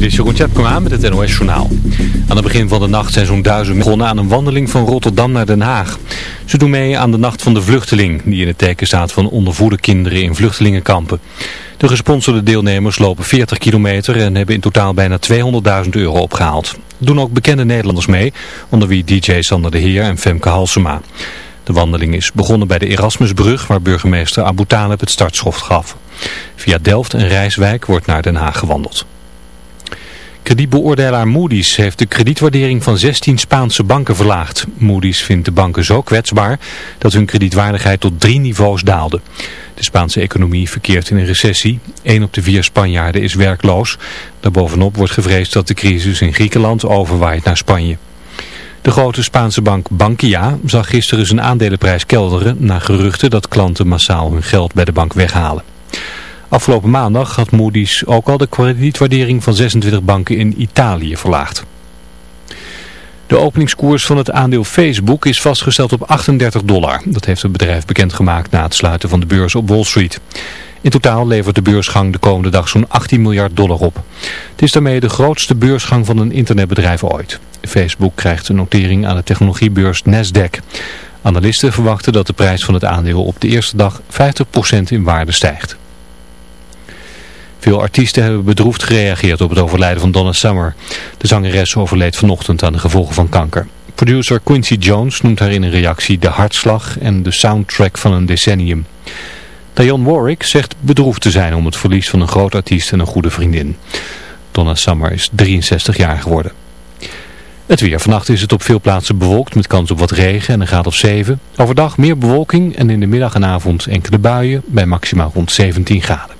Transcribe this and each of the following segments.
Dit is Jeroen Tjepkema met het NOS Journaal. Aan het begin van de nacht zijn zo'n duizend begonnen aan een wandeling van Rotterdam naar Den Haag. Ze doen mee aan de Nacht van de Vluchteling, die in het teken staat van ondervoede kinderen in vluchtelingenkampen. De gesponsorde deelnemers lopen 40 kilometer en hebben in totaal bijna 200.000 euro opgehaald. Doen ook bekende Nederlanders mee, onder wie DJ Sander de Heer en Femke Halsema. De wandeling is begonnen bij de Erasmusbrug, waar burgemeester Abu Talib het startschoft gaf. Via Delft en Rijswijk wordt naar Den Haag gewandeld. Kredietbeoordelaar Moody's heeft de kredietwaardering van 16 Spaanse banken verlaagd. Moody's vindt de banken zo kwetsbaar dat hun kredietwaardigheid tot drie niveaus daalde. De Spaanse economie verkeert in een recessie. Een op de vier Spanjaarden is werkloos. Daarbovenop wordt gevreesd dat de crisis in Griekenland overwaait naar Spanje. De grote Spaanse bank Bankia zag gisteren zijn aandelenprijs kelderen na geruchten dat klanten massaal hun geld bij de bank weghalen. Afgelopen maandag had Moody's ook al de kredietwaardering van 26 banken in Italië verlaagd. De openingskoers van het aandeel Facebook is vastgesteld op 38 dollar. Dat heeft het bedrijf bekendgemaakt na het sluiten van de beurs op Wall Street. In totaal levert de beursgang de komende dag zo'n 18 miljard dollar op. Het is daarmee de grootste beursgang van een internetbedrijf ooit. Facebook krijgt een notering aan de technologiebeurs Nasdaq. Analisten verwachten dat de prijs van het aandeel op de eerste dag 50% in waarde stijgt. Veel artiesten hebben bedroefd gereageerd op het overlijden van Donna Summer. De zangeres overleed vanochtend aan de gevolgen van kanker. Producer Quincy Jones noemt haar in een reactie de hartslag en de soundtrack van een decennium. Dionne Warwick zegt bedroefd te zijn om het verlies van een groot artiest en een goede vriendin. Donna Summer is 63 jaar geworden. Het weer. Vannacht is het op veel plaatsen bewolkt met kans op wat regen en een graad of 7. Overdag meer bewolking en in de middag en avond enkele buien bij maximaal rond 17 graden.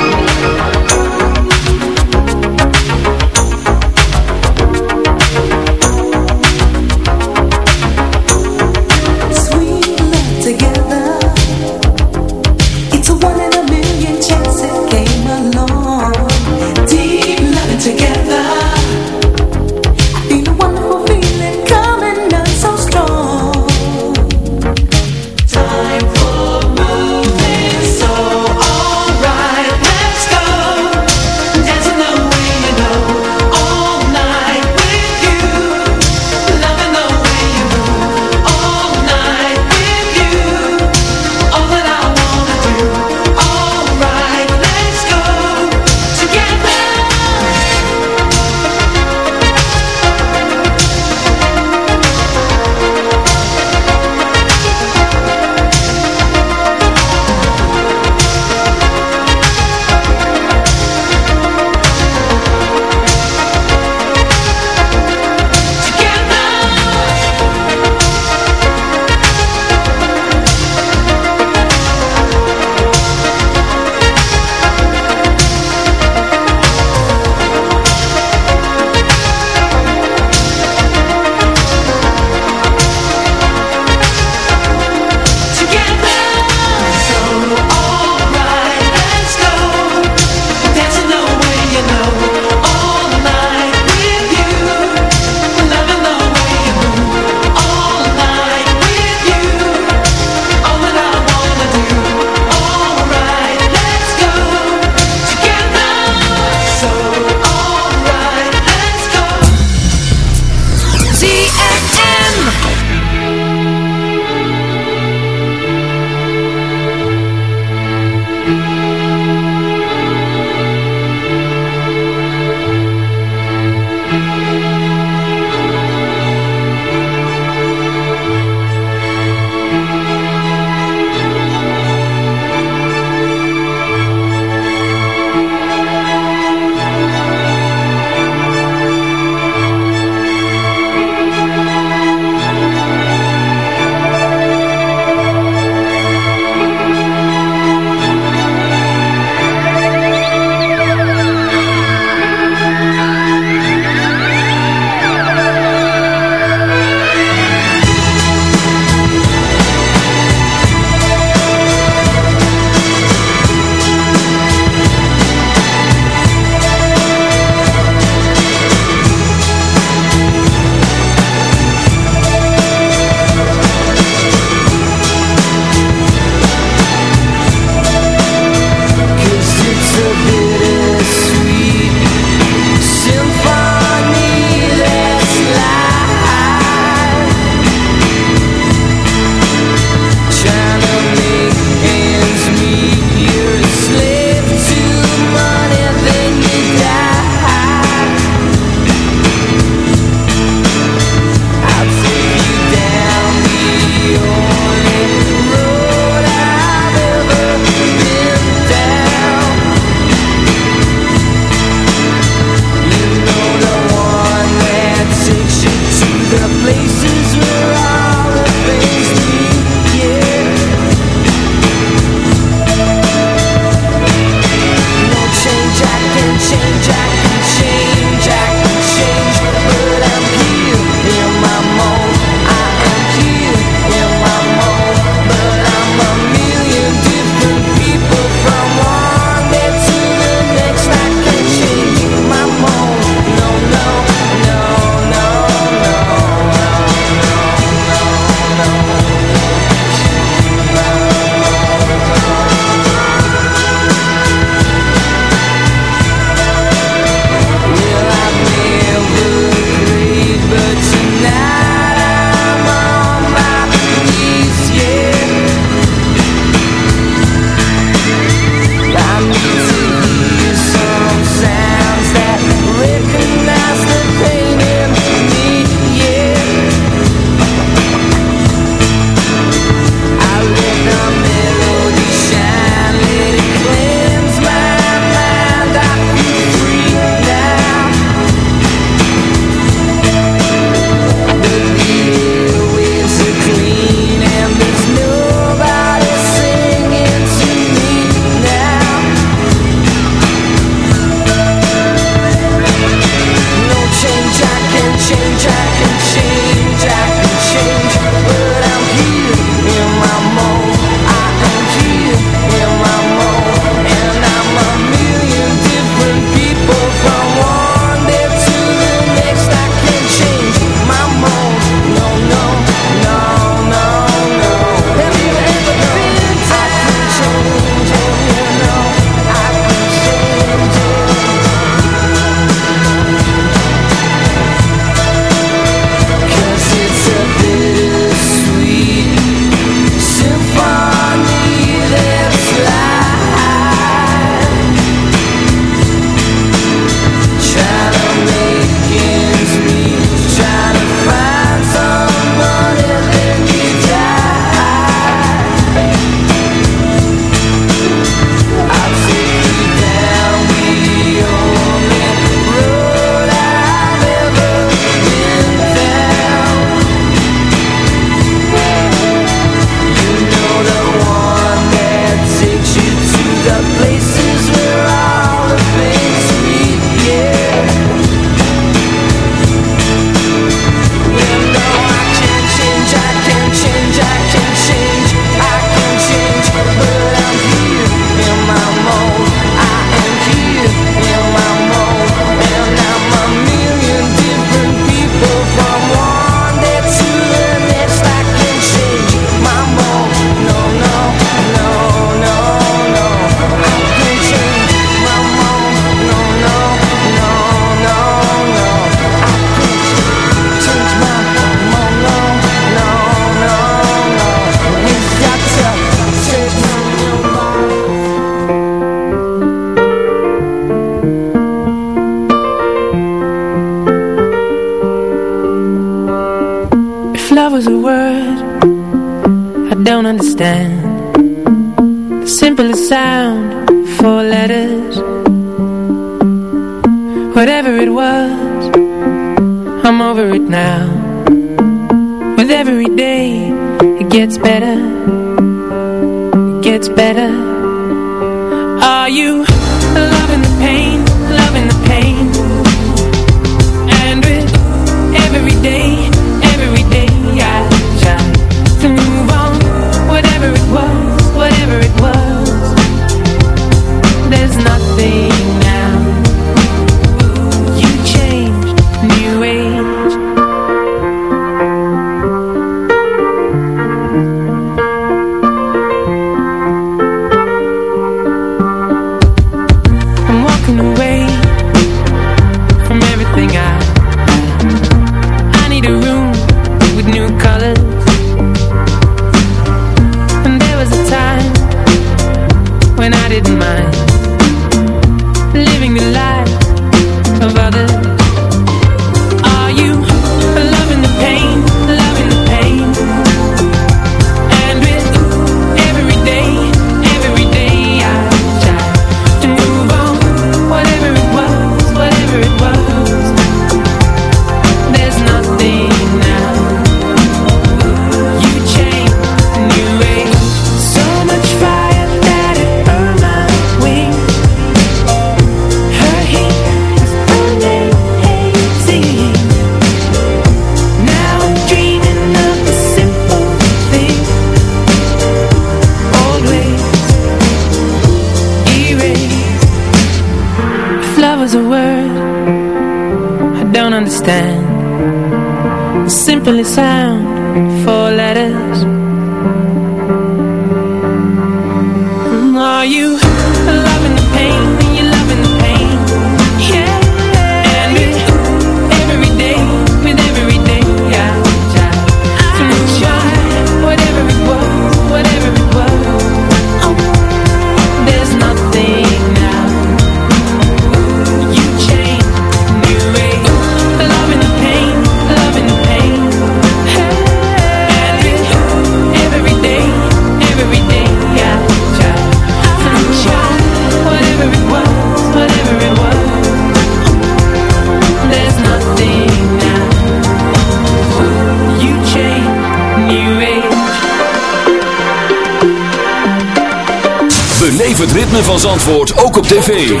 het ritme van Zandvoort ook op tv.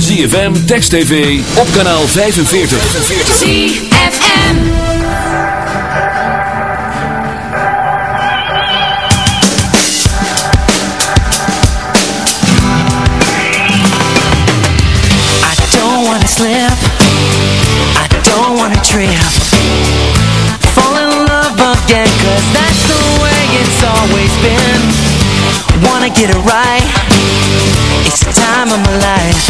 ZFM, Text TV, op kanaal 45. ZFM I don't wanna slip I don't wanna trip Fall in love again Cause that's the way it's always been wanna get it right. It's the time of my life.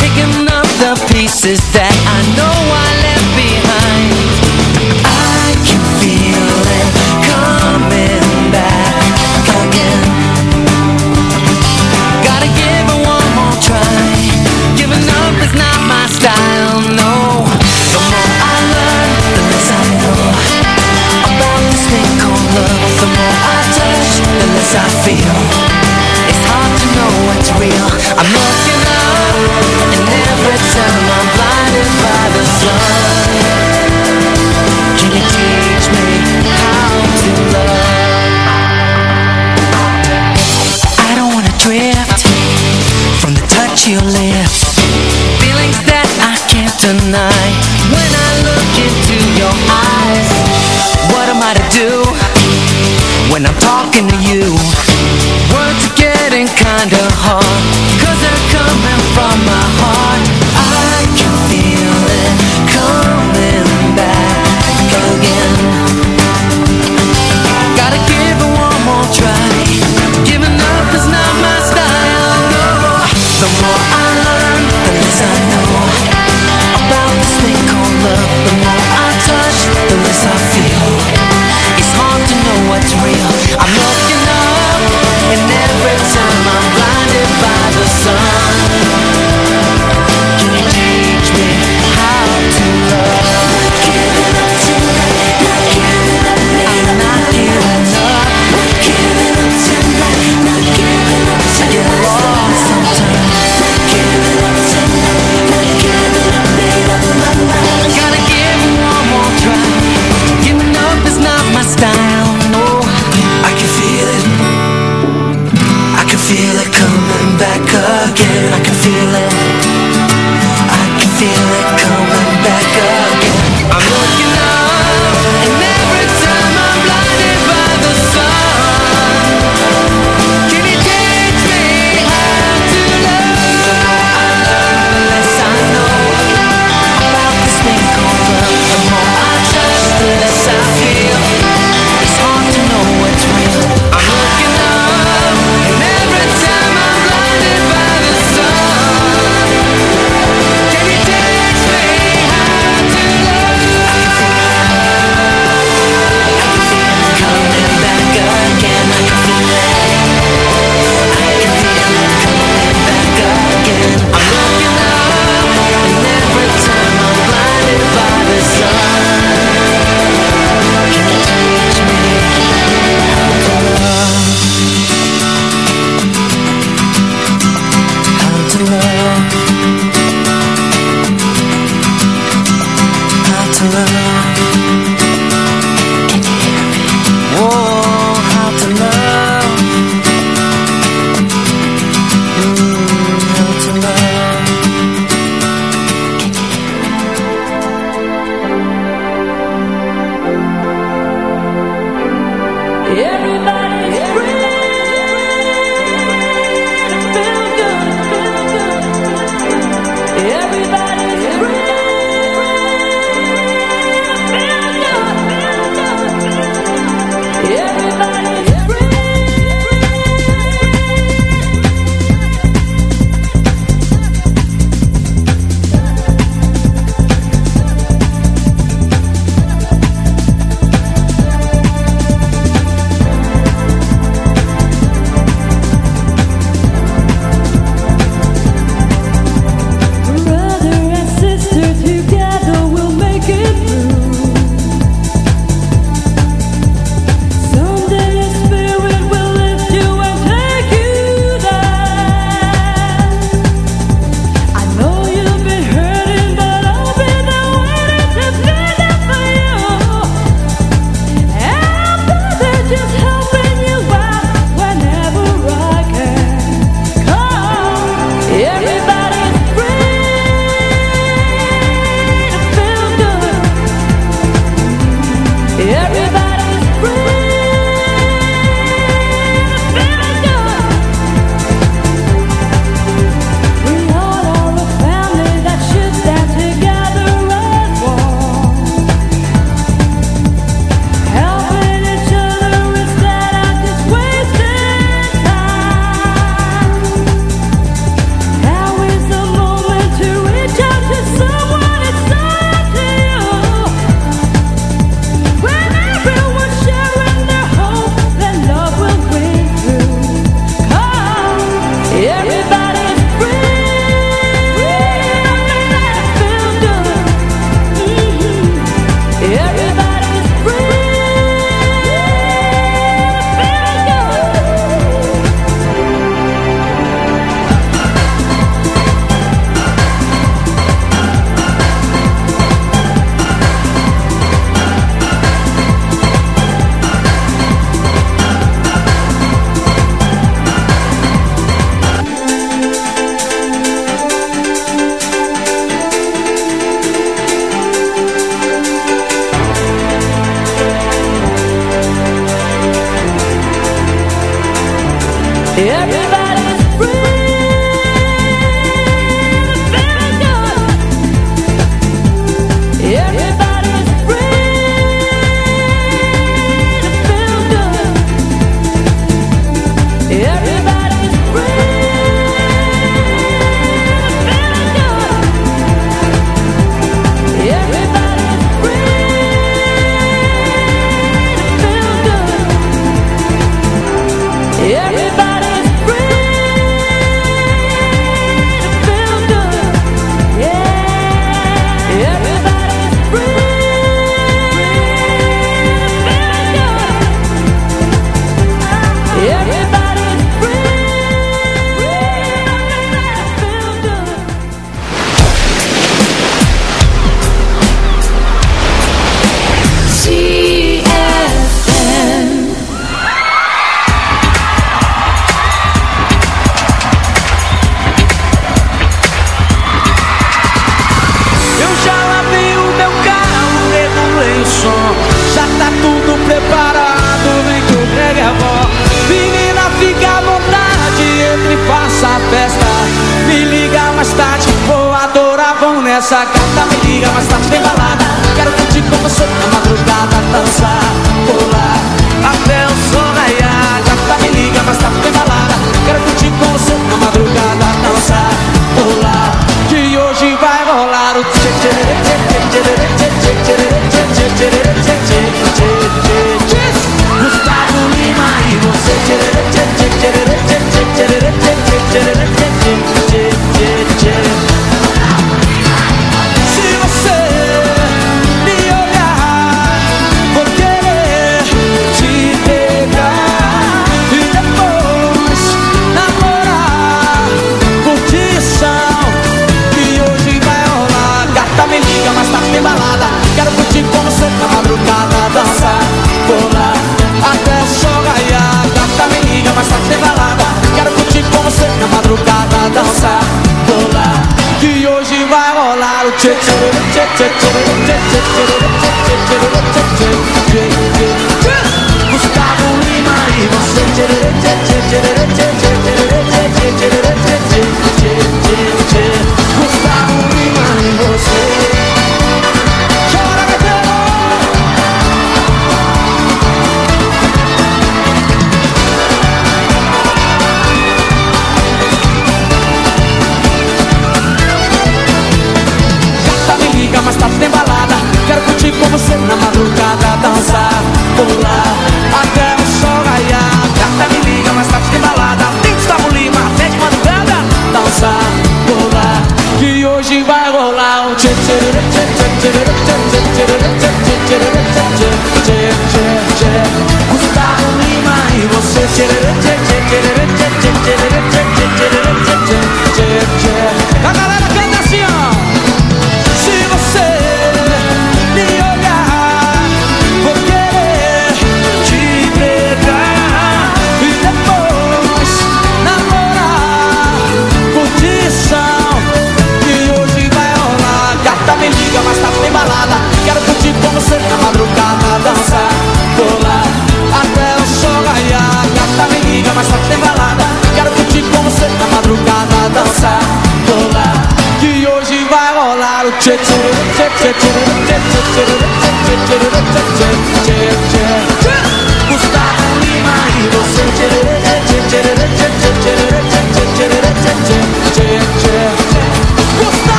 Picking up the pieces that I know I left behind. I feel. It's hard to know what's real. I'm looking up And every time I'm blinded by the sun. Can you teach me how to love? I don't wanna drift From the touch of your lips Feelings that I can't deny. talking to you. Words are getting kinda hard.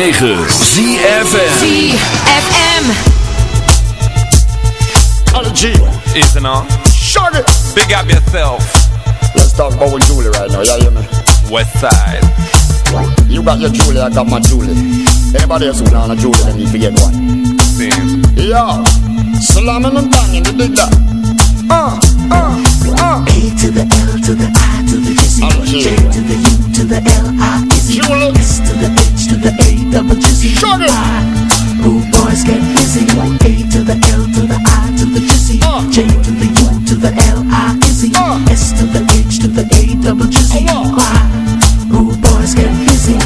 106.9 ZFM ZFM. On the G. Isn't on? Shut it. Big up yourself. Let's talk about with Julie right now. Yeah, hear me? West side. You got your Julie, I got my Julie. Anybody else who not a Julie, then need to get one. Same. Yeah. Slamming and banging, you dig that? Uh, uh, uh. A to the L to the I to the G On the G. J to the U to the L I Z Julie. S to the H to the A double G Z Shut it. Who boys get busy? A to the L to the I to the G Z Uh. J to the U to the L I L I Z Uh. S to the H to the A double G Z Uh. Who boys get busy?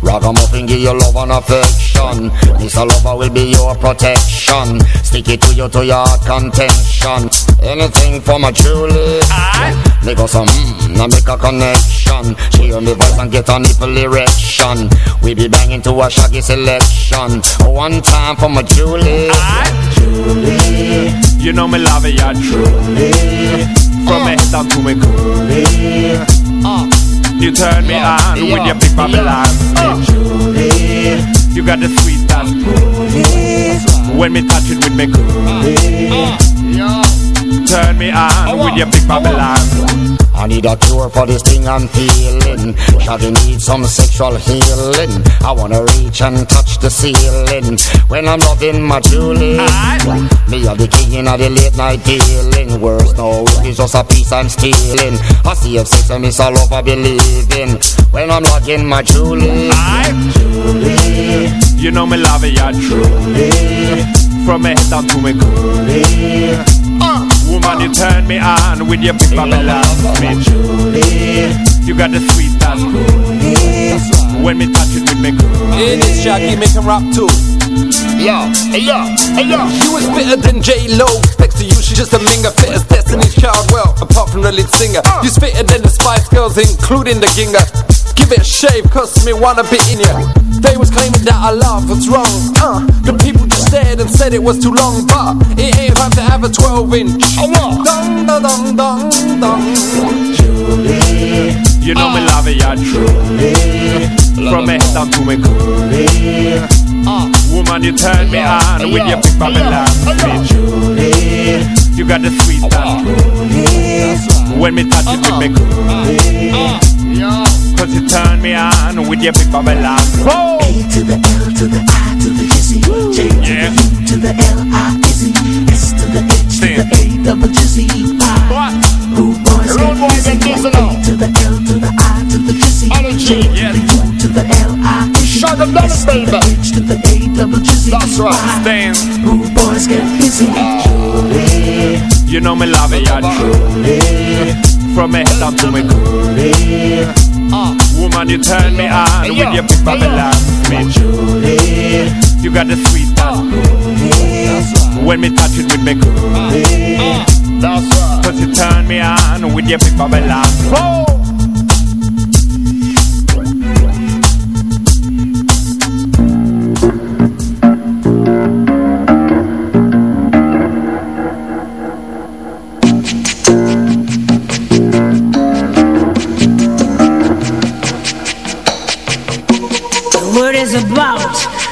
Ragamuffin give you love and affection This a lover will be your protection Stick it to you to your contention Anything for my Julie Make us some mmm, now make a connection She hear me voice and get a nipple erection We be banging to a shaggy selection One time for my Julie Julie You know me love it, yeah, truly. From me head down to me coolie. uh, You turn me Yeah, on with yeah, your big Babylon yeah. speech. You got the sweet touch. When me touch it with me coolie. uh, yeah. Turn me on with your big Babylon. I need a cure for this thing I'm feeling. Shawty need some sexual healing. I wanna reach and touch the ceiling when I'm loving my Julie. Me are the king of the late night dealing. Worse no, it's just a piece I'm stealing. I see if sex and miss all over believing when I'm loving my Julie. Julie, You know me love it, yeah, truly. From me head down to me coolie. uh, Woman, you turn me on with your big Babylon speech. You got the sweet touch. When me touch it with me coolie. Hey, this Shaggy make him rap too. yo, hey yo, hey yo. She was fitter than J Lo. Next to you, she's just a minger. Fit as Destiny's Child. Well, apart from the lead singer, you fitter than the Spice Girls, including the Ginger. Give it a shave, cause me wanna be in ya. They was claiming that I love was wrong. Uh, the people just stared and said it was too long, but it ain't time to have a 12 inch. Oh, what? Dong, dong, dong, dong, dong. You know me love it, yeah, truly. From me head down to me coolie. Uh, Woman, you turn me on with your big Babylon Julie, You got the sweet touch. When me touch it with me coolie. uh, yo. Cause you turn me on with your big Babylon. Whoa! A to the L to the I to the G Z J to the U to the L I Z S to the H to the A double G Z What? Who boys get get busy? busy. A to the L to the I to the G Z On the G, J to yes. the U to the L I Z Shut them down, S to the. H to the A double G Z That's right. Stand. Who boys get busy? You know me love it, yeah, truly. From me head down to me coolie. Uh, Woman, you turn me on with your big Babylon speech. You got the sweet touch. When me touch it with me coolie. Uh, that's right. Cause you turn me on with your big Babylon. Whoa!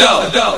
Adult.